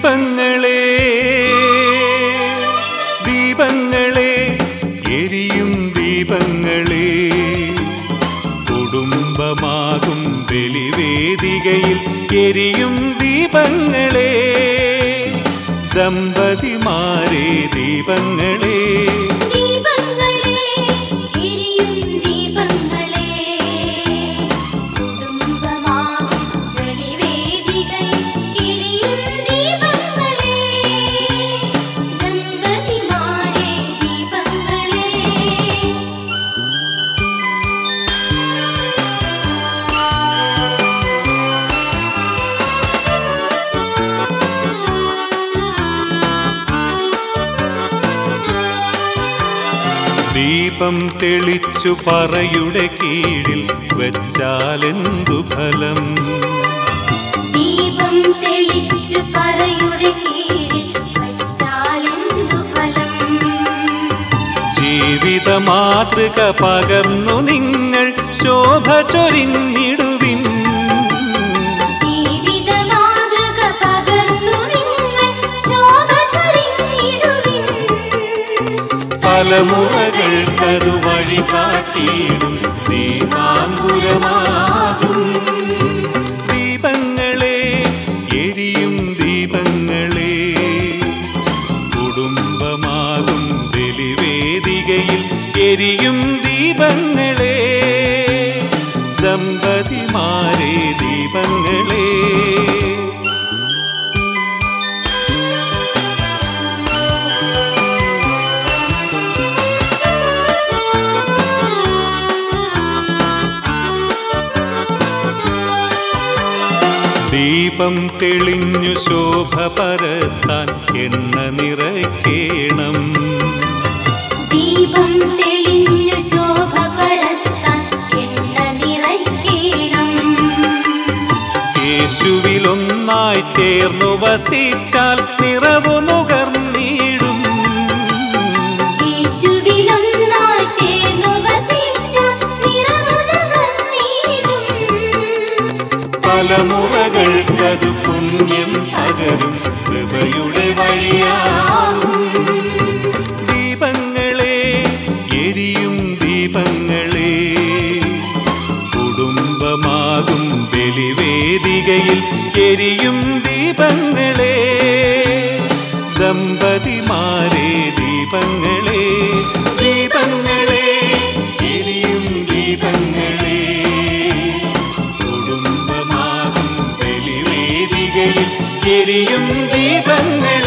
ദീപങ്ങളെ ദീപങ്ങളെ എരിയും ദീപങ്ങളെ. കുടുംബമാകും ബലിവേദികയിൽ എരിയും ദീപങ്ങളെ. ദമ്പതിമാരെ ദീപങ്ങളെ ദീപം തെളിച്ചു പറയുടെ കീഴിൽ വെച്ചാലെന്തു ഫലം? ദീപം തെളിച്ചു പറയുടെ കീഴിൽ വച്ചാലെന്തു ഫലം? ജീവിത മാതൃക പകർന്നു നിങ്ങൾ ശോഭ ചൊരിഞ്ഞിടുവിൻ തലമുറകൾക്കതു കരുവഴി കാട്ടിയിടും. ദീപാങ്കുരമാകും ദീപങ്ങളെ എരിയും ദീപങ്ങളെ. കുടുംബമാകും ബലിവേദികയിൽ എരിയും ദീപങ്ങളെ. ദമ്പതിമാരെ ദീപങ്ങളെ. ദീപം തെളിഞ്ഞു ശോഭ പരത്താൻ എണ്ണ നിറയ്ക്കേണം. ദീപം തെളിഞ്ഞു ശോഭ പരത്താൻ എണ്ണ നിറയ്ക്കണം. യേശുവിലൊന്നായി ചേർന്നു വസിച്ചാൽ നിറവു പുണ്യം പകരും കൃപയുടെ വഴിയാകും. ദീപങ്ങളെ എരിയും ദീപങ്ങളെ കുടുംബമാകും ബലിവേദികയിൽ എരിയും എരിയും ദീപങ്ങളെ